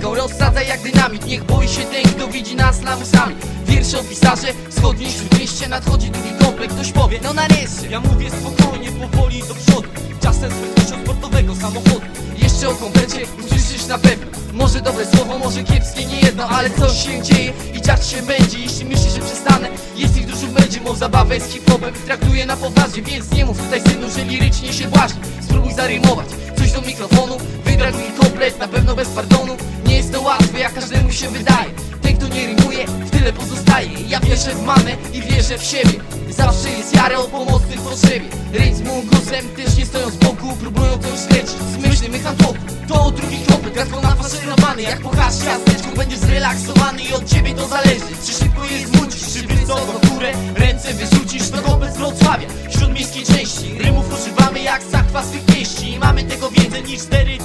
liryką Rozsadza jak dynamit Niech boi się ten, kto widzi nas lamusami Wiersze o pisarze, wschodniej śródmieście Nadchodzi drugi komplet, ktoś powie No nareszcie. Ja mówię spokojnie, powoli do przodu. Czasem z prędkością sportowego samochodu. Jeszcze o komplecie usłyszysz na pewno. Może dobre słowo, może kiepskie, nie jedno Ale coś się dzieje i dziać się będzie. Jeśli myślisz, że przestanę, jest ich dużo będzie Mą zabawę z hip-hopem. Traktuję na poważnie Więc nie mów tutaj synu, że lirycznie się błaźni Spróbuj zarymować coś do mikrofonu Nie jest to łatwe, jak każdemu się wydaje. Ten, kto nie rymuje, w tyle pozostaje. Ja wierzę w mamę i wierzę w siebie. Zawsze jest jara o pomocnych potrzebie. Ręcz z głosem, też nie stoją z boku Próbują coś śledzić, zmyślny mechan tłoku To drugi komplet, gratko nafaszerowany Jak pochasz ciasteczku, będziesz zrelaksowany I od ciebie to zależy, czy szybko je zmucisz Czy wysoko górę,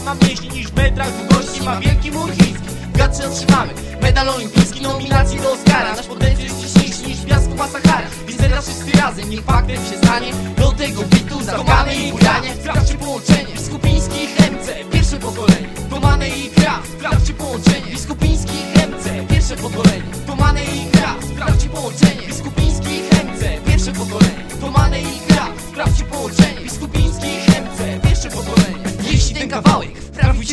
niż cztery Ma mniejszy niż w metrach długości ma wielki mur chiński. W gadce otrzymamy medal olimpijski, nominację do Oscara. Nasz potencjał jest wcześniejszy niż piaskowa Sahara Więc teraz wszyscy razem, niech faktem się stanie Do tego bitu zatkamy i bujanie Sprawdźcie połączenie, Biskupiński i Chemce Pierwsze pokolenie, Tomane i Gra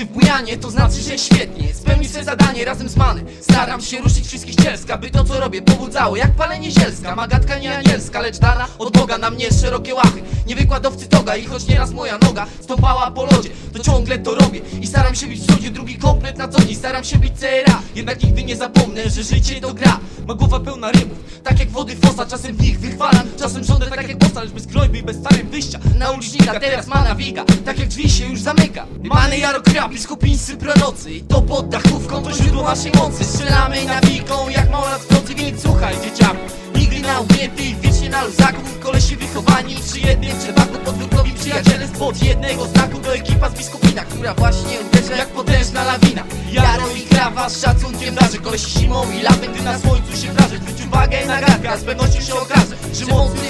wprawił w bujanie, to znaczy, że świetnie. Spełni swe zadanie razem z Many Staram się ruszyć wszystkich cielska, by to co robię pobudzało. Jak palenie zielska, magatka nie anielska Lecz dana od Boga na mnie szerokie łachy. Nie wykładowcy toga i choć nieraz moja noga Stąpała po lodzie, to ciągle to robię I staram się być w cudzie, drugi komplet na co dzień Staram się być CRA, jednak nigdy nie zapomnę, że życie to gra. Ma głowa pełna rymów Tak jak wody fosa, czasem w nich wychwalam Czasem żądę tak jak bossa, lecz bez gnojby i bez starym wyjścia. Na ulicznika teraz ma nawiga Tak jak drzwi się już zamyka. Many Jaro biskupińscy prorocy. I to pod dachówką to źródło naszej mocy. Strzelamy nawiką jak mała w nocy Więc słuchaj dzieciaku Nigdy na ugięty i wiecznie na luzaku. Kolesi wychowani przy jednym drzewaku Podwórkowi przyjaciele spod jednego znaku. To ekipa z biskupina, która właśnie uderza jak potężna lawina. Jaro i krawa z szacunkiem darzy. Kolesi zimą i latem, gdy na słońcu się praży Zwróć uwagę na gadka, z pewnością się okaże Że mocny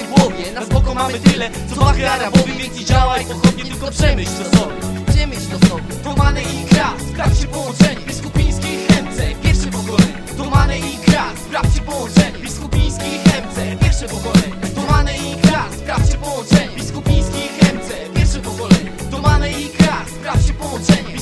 mamy tyle Co machy arabowi, więc i działaj pochodnie Tylko przemyśl to sobie. Przemyśl to sobie. Domany i kras, sprawdźcie połączenie Biskupiński i Chemce, pierwsze pokolenie. Domany i kras, sprawdźcie połączenie Biskupiński i Chemce, pierwsze pokolenie. Domany i kras, sprawdźcie połączenie Biskupiński i Chemce, pierwsze pokolenie. Domany i kras, sprawdźcie połączenie